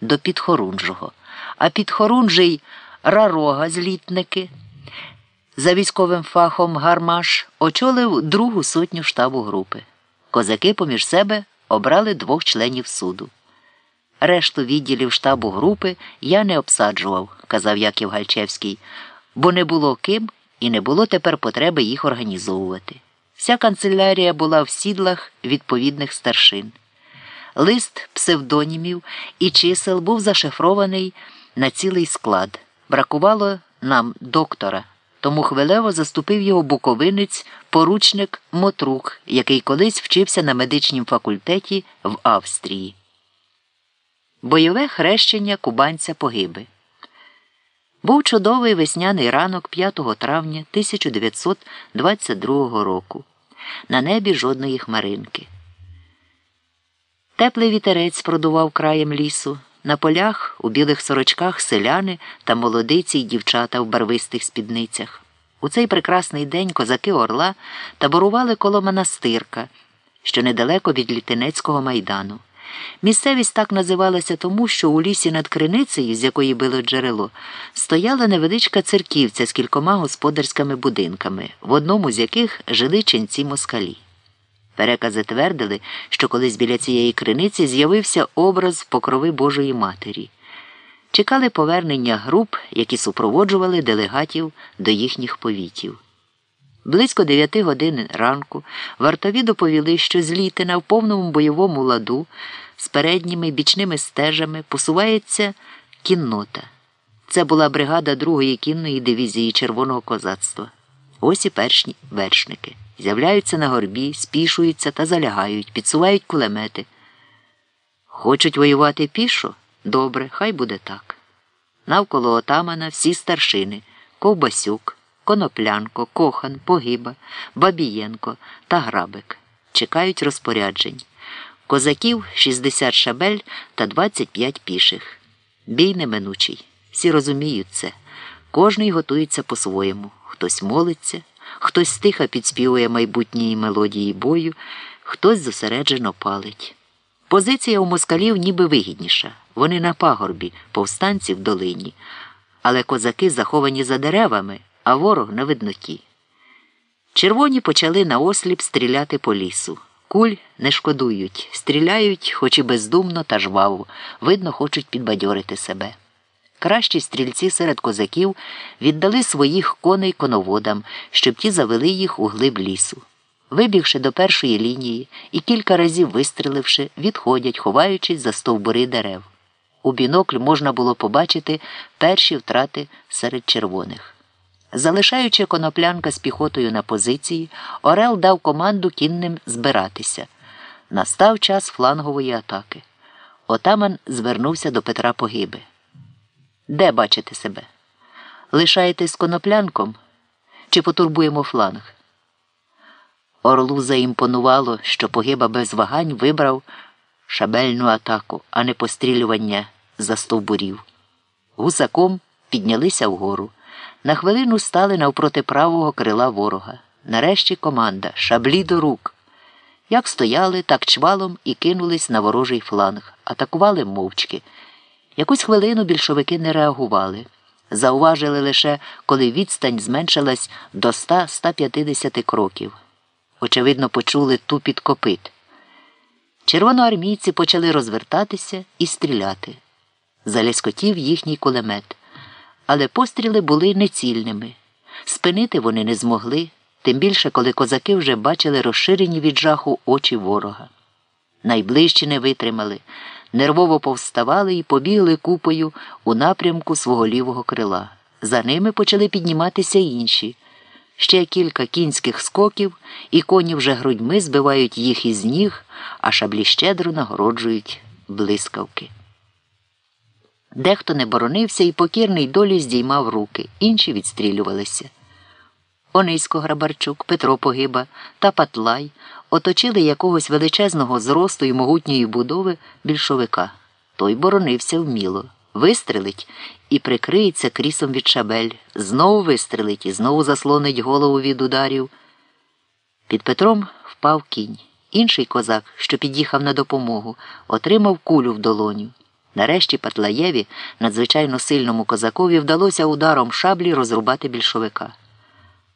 до підхорунжого, а підхорунжий рарога злітники. За військовим фахом Гармаш очолив другу сотню штабу групи. Козаки поміж себе обрали двох членів суду. Решту відділів штабу групи я не обсаджував, казав Яків Гальчевський, бо не було ким і не було тепер потреби їх організовувати. Вся канцелярія була в сідлах відповідних старшин. Лист псевдонімів і чисел був зашифрований на цілий склад. Бракувало нам доктора, тому хвилево заступив його буковинець, поручник Мотрук, який колись вчився на медичнім факультеті в Австрії. Бойове хрещення кубанця погиби. Був чудовий весняний ранок 5 травня 1922 року. На небі жодної хмаринки. Теплий вітерець продував краєм лісу. На полях у білих сорочках селяни та молодиці й дівчата в барвистих спідницях. У цей прекрасний день козаки орла таборували коло монастирка, що недалеко від літинецького майдану. Місцевість так називалася тому, що у лісі над криницею, з якої било джерело, стояла невеличка церківця з кількома господарськими будинками, в одному з яких жили ченці москалі. Перекази твердили, що колись біля цієї криниці з'явився образ покрови Божої Матері. Чекали повернення груп, які супроводжували делегатів до їхніх повітів. Близько дев'яти годин ранку вартові доповіли, що з Літина в повному бойовому ладу з передніми бічними стежами посувається кіннота. Це була бригада Другої кінної дивізії Червоного козацтва. Ось і першні вершники. З'являються на горбі, спішуються та залягають, підсувають кулемети. Хочуть воювати пішо? Добре, хай буде так. Навколо отамана всі старшини Ковбасюк, Коноплянко, Кохан, Погиба, Бабієнко та Грабик. Чекають розпоряджень. Козаків 60 шабель та 25 піших. Бій неминучий. Всі розуміють це. Кожний готується по-своєму. Хтось молиться, хтось стиха підспівує майбутньої мелодії бою, хтось зосереджено палить. Позиція у москалів ніби вигідніша. Вони на пагорбі, повстанці в долині, але козаки заховані за деревами, а ворог на видноті. Червоні почали наосліп стріляти по лісу. Куль не шкодують, стріляють, хоч і бездумно та жваво, видно, хочуть підбадьорити себе. Кращі стрільці серед козаків віддали своїх коней коноводам, щоб ті завели їх у глиб лісу. Вибігши до першої лінії і кілька разів вистріливши, відходять, ховаючись за стовбури дерев. У бінокль можна було побачити перші втрати серед червоних. Залишаючи коноплянка з піхотою на позиції, Орел дав команду кінним збиратися. Настав час флангової атаки. Отаман звернувся до Петра Погиби. Де бачите себе? Лишаєтесь коноплянком чи потурбуємо фланг? Орлу заімпонувало, що погиба без вагань вибрав шабельну атаку, а не пострілювання за стовбурів. Гусаком піднялися вгору. На хвилину стали навпроти правого крила ворога. Нарешті команда шаблі до рук. Як стояли, так чвалом і кинулись на ворожий фланг, атакували мовчки. Якусь хвилину більшовики не реагували. Зауважили лише, коли відстань зменшилась до 100-150 кроків. Очевидно, почули тупіт копит. Червоноармійці почали розвертатися і стріляти. Заляскотів їхній кулемет. Але постріли були нецільними. Спинити вони не змогли, тим більше, коли козаки вже бачили розширені від жаху очі ворога. Найближчі не витримали, нервово повставали і побігли купою у напрямку свого лівого крила. За ними почали підніматися інші. Ще кілька кінських скоків, і коні вже грудьми збивають їх із ніг, а шаблі щедро нагороджують блискавки. Дехто не боронився і покірний долі здіймав руки, інші відстрілювалися. Онисько Грабарчук, Петро Погиба та Патлай оточили якогось величезного зросту і могутньої будови більшовика. Той боронився вміло, вистрелить і прикриється крісом від шабель, знову вистрелить і знову заслонить голову від ударів. Під Петром впав кінь. Інший козак, що під'їхав на допомогу, отримав кулю в долоню. Нарешті Патлаєві, надзвичайно сильному козакові, вдалося ударом шаблі розрубати більшовика.